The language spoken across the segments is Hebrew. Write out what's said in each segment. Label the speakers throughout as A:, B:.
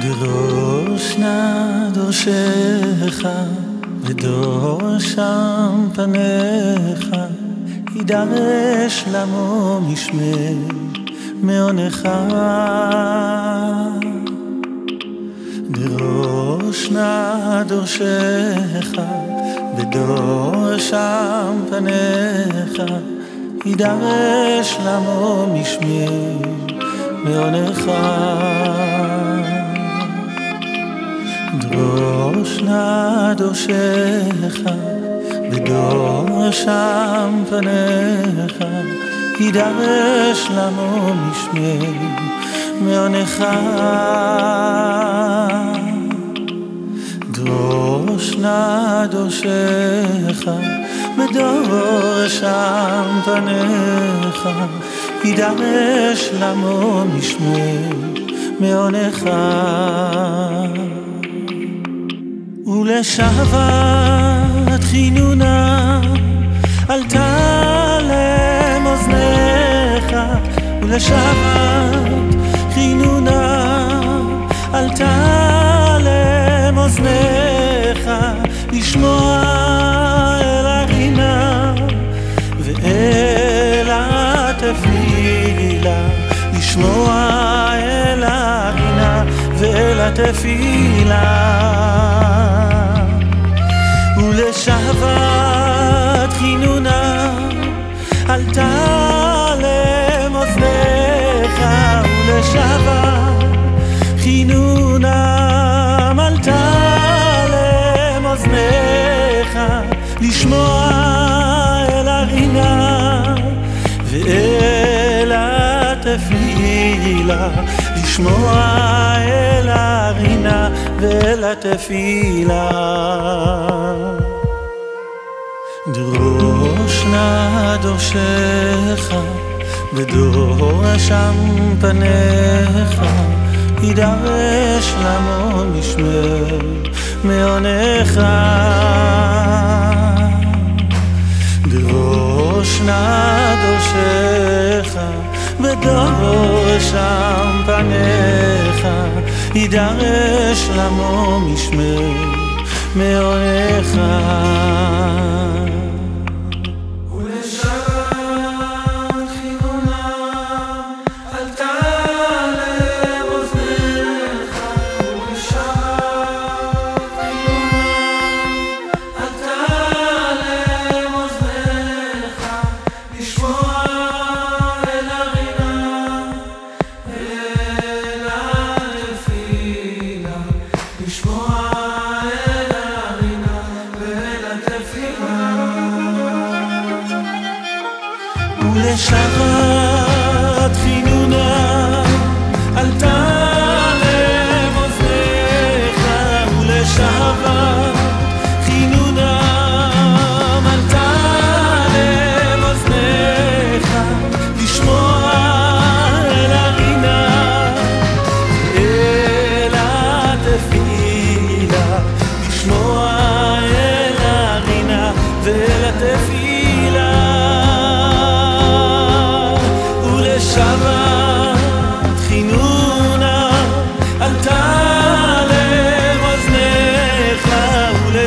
A: דרוש נא דורשך ודורשם פניך. יידרש למו משמר מעונך. דרוש נא דורשך ודורשם פניך. יידרש למו משמר מעונך דרוש נא דורשך בדורשם פניך יידרש למו משמר מעונך. דרוש נא דורשך בדורשם פניך יידרש למו משמר מעונך ולשבת חינונה עלתה למאזניך ולשבת חינונה עלתה למאזניך לשמוע אל הרינה ואל התפילה לשמוע אל הרינה ואל התפילה ולשבת חינונה עלתה למאזניך ולשבת חינונה עלתה למאזניך לשמוע אל הרינה ואל התפילה לשמוע אל הרינה ואל התפילה נא דורשך ודורשם פניך. יידרש למו משמר מעונך. דרוש נא דורשך ודורשם פניך. יידרש למו משמר מעונך ולשבת חינונה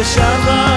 A: ולשבת